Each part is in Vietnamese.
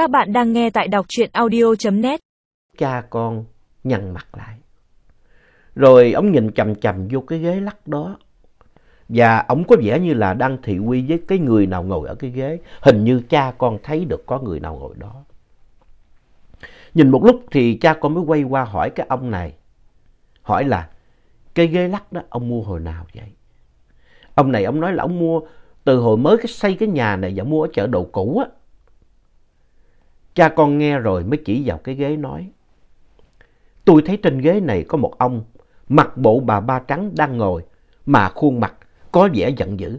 Các bạn đang nghe tại đọc truyện audio.net. Cha con nhăn mặt lại. Rồi ông nhìn chầm chầm vô cái ghế lắc đó. Và ông có vẻ như là đang thị uy với cái người nào ngồi ở cái ghế. Hình như cha con thấy được có người nào ngồi đó. Nhìn một lúc thì cha con mới quay qua hỏi cái ông này. Hỏi là, cái ghế lắc đó ông mua hồi nào vậy? Ông này ông nói là ông mua từ hồi mới cái xây cái nhà này và mua ở chợ đồ cũ á. Cha con nghe rồi mới chỉ vào cái ghế nói. Tôi thấy trên ghế này có một ông mặc bộ bà ba trắng đang ngồi mà khuôn mặt có vẻ giận dữ.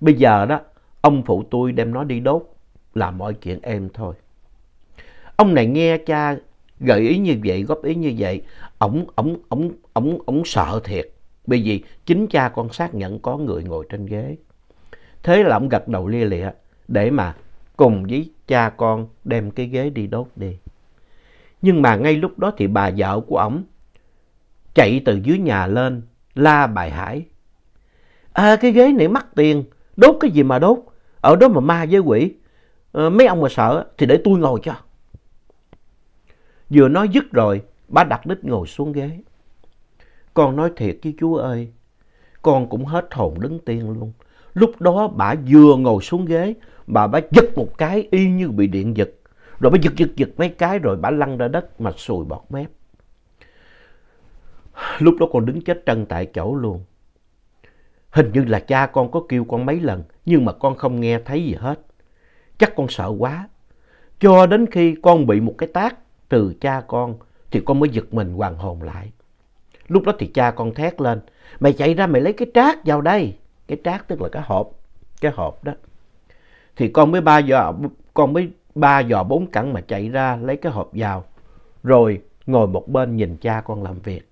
Bây giờ đó, ông phụ tôi đem nó đi đốt là mọi chuyện êm thôi. Ông này nghe cha gợi ý như vậy, góp ý như vậy, ổng ổng ổng ổng ổng sợ thiệt. Bởi vì chính cha con xác nhận có người ngồi trên ghế. Thế là ổng gật đầu lia lịa để mà cùng với cha con đem cái ghế đi đốt đi. Nhưng mà ngay lúc đó thì bà vợ của ổng chạy từ dưới nhà lên la bài hải. À cái ghế này mắc tiền, đốt cái gì mà đốt, ở đó mà ma với quỷ. À, mấy ông mà sợ thì để tôi ngồi cho. Vừa nói dứt rồi, bà đặt đích ngồi xuống ghế. Con nói thiệt với chú ơi, con cũng hết hồn đứng tiên luôn. Lúc đó bà vừa ngồi xuống ghế, bà bà giật một cái y như bị điện giật. Rồi bà giật giật giật mấy cái rồi bà lăn ra đất mà sùi bọt mép. Lúc đó con đứng chết trân tại chỗ luôn. Hình như là cha con có kêu con mấy lần, nhưng mà con không nghe thấy gì hết. Chắc con sợ quá. Cho đến khi con bị một cái tác từ cha con, thì con mới giật mình hoàn hồn lại. Lúc đó thì cha con thét lên, mày chạy ra mày lấy cái trát vào đây. Cái trát tức là cái hộp, cái hộp đó. Thì con mới ba giò, con mới ba giò bốn cẳng mà chạy ra lấy cái hộp vào. Rồi ngồi một bên nhìn cha con làm việc.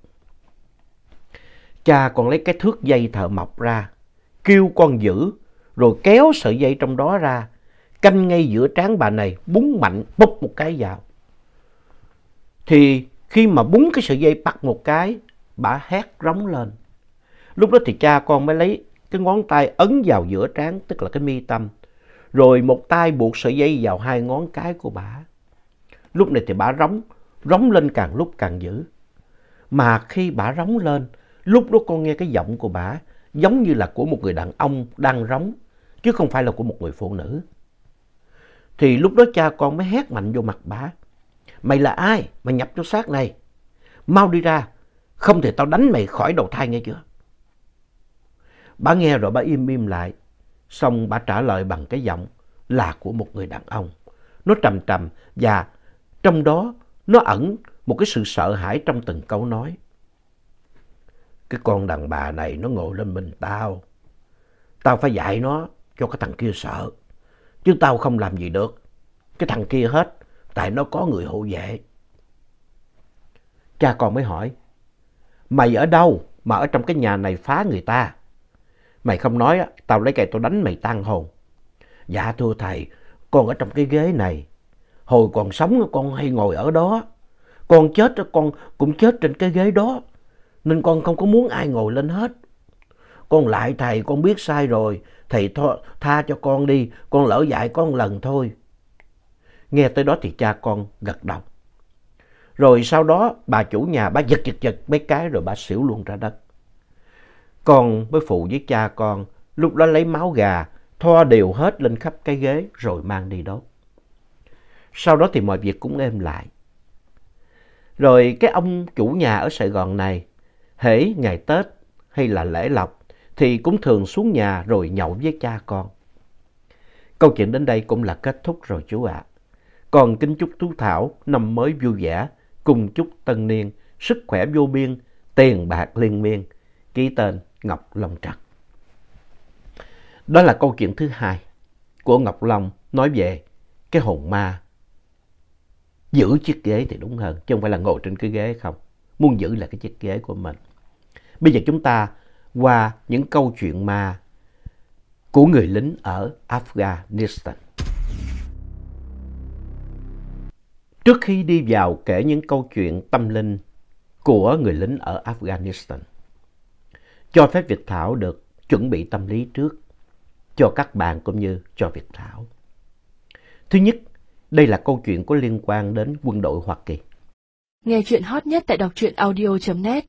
Cha con lấy cái thước dây thợ mộc ra, kêu con giữ, rồi kéo sợi dây trong đó ra, canh ngay giữa trán bà này, búng mạnh, bốc một cái vào. Thì khi mà búng cái sợi dây bắt một cái, bà hét rống lên. Lúc đó thì cha con mới lấy cái ngón tay ấn vào giữa trán, tức là cái mi tâm. Rồi một tay buộc sợi dây vào hai ngón cái của bà. Lúc này thì bà rống, rống lên càng lúc càng dữ. Mà khi bà rống lên, lúc đó con nghe cái giọng của bà giống như là của một người đàn ông đang rống, chứ không phải là của một người phụ nữ. Thì lúc đó cha con mới hét mạnh vô mặt bà. Mày là ai mà nhập cho xác này? Mau đi ra, không thì tao đánh mày khỏi đầu thai nghe chưa? Bà nghe rồi bà im im lại, xong bà trả lời bằng cái giọng là của một người đàn ông. Nó trầm trầm và trong đó nó ẩn một cái sự sợ hãi trong từng câu nói. Cái con đàn bà này nó ngồi lên mình tao. Tao phải dạy nó cho cái thằng kia sợ. Chứ tao không làm gì được. Cái thằng kia hết, tại nó có người hộ vệ. Cha con mới hỏi, mày ở đâu mà ở trong cái nhà này phá người ta? Mày không nói, tao lấy cây tao đánh mày tan hồn. Dạ thưa thầy, con ở trong cái ghế này. Hồi còn sống con hay ngồi ở đó. Con chết con cũng chết trên cái ghế đó. Nên con không có muốn ai ngồi lên hết. Con lại thầy, con biết sai rồi. Thầy tha, tha cho con đi, con lỡ dạy con lần thôi. Nghe tới đó thì cha con gật đầu. Rồi sau đó bà chủ nhà bà giật giật giật mấy cái rồi bà xỉu luôn ra đất. Con mới phụ với cha con, lúc đó lấy máu gà, thoa đều hết lên khắp cái ghế rồi mang đi đốt. Sau đó thì mọi việc cũng êm lại. Rồi cái ông chủ nhà ở Sài Gòn này, hễ ngày Tết hay là lễ lộc thì cũng thường xuống nhà rồi nhậu với cha con. Câu chuyện đến đây cũng là kết thúc rồi chú ạ. Còn kính chúc Tú Thảo năm mới vui vẻ, cùng chúc tân niên, sức khỏe vô biên, tiền bạc liên miên. Ký tên Ngọc Long Trật. Đó là câu chuyện thứ hai của Ngọc Long nói về cái hồn ma giữ chiếc ghế thì đúng hơn, chứ không phải là ngồi trên cái ghế không. Muốn giữ là cái chiếc ghế của mình. Bây giờ chúng ta qua những câu chuyện ma của người lính ở Afghanistan. Trước khi đi vào kể những câu chuyện tâm linh của người lính ở Afghanistan, cho phép Việt Thảo được chuẩn bị tâm lý trước cho các bạn cũng như cho Việt Thảo. Thứ nhất, Đây là câu chuyện có liên quan đến quân đội Hoa Kỳ. Nghe chuyện hot nhất tại đọc truyện audio.net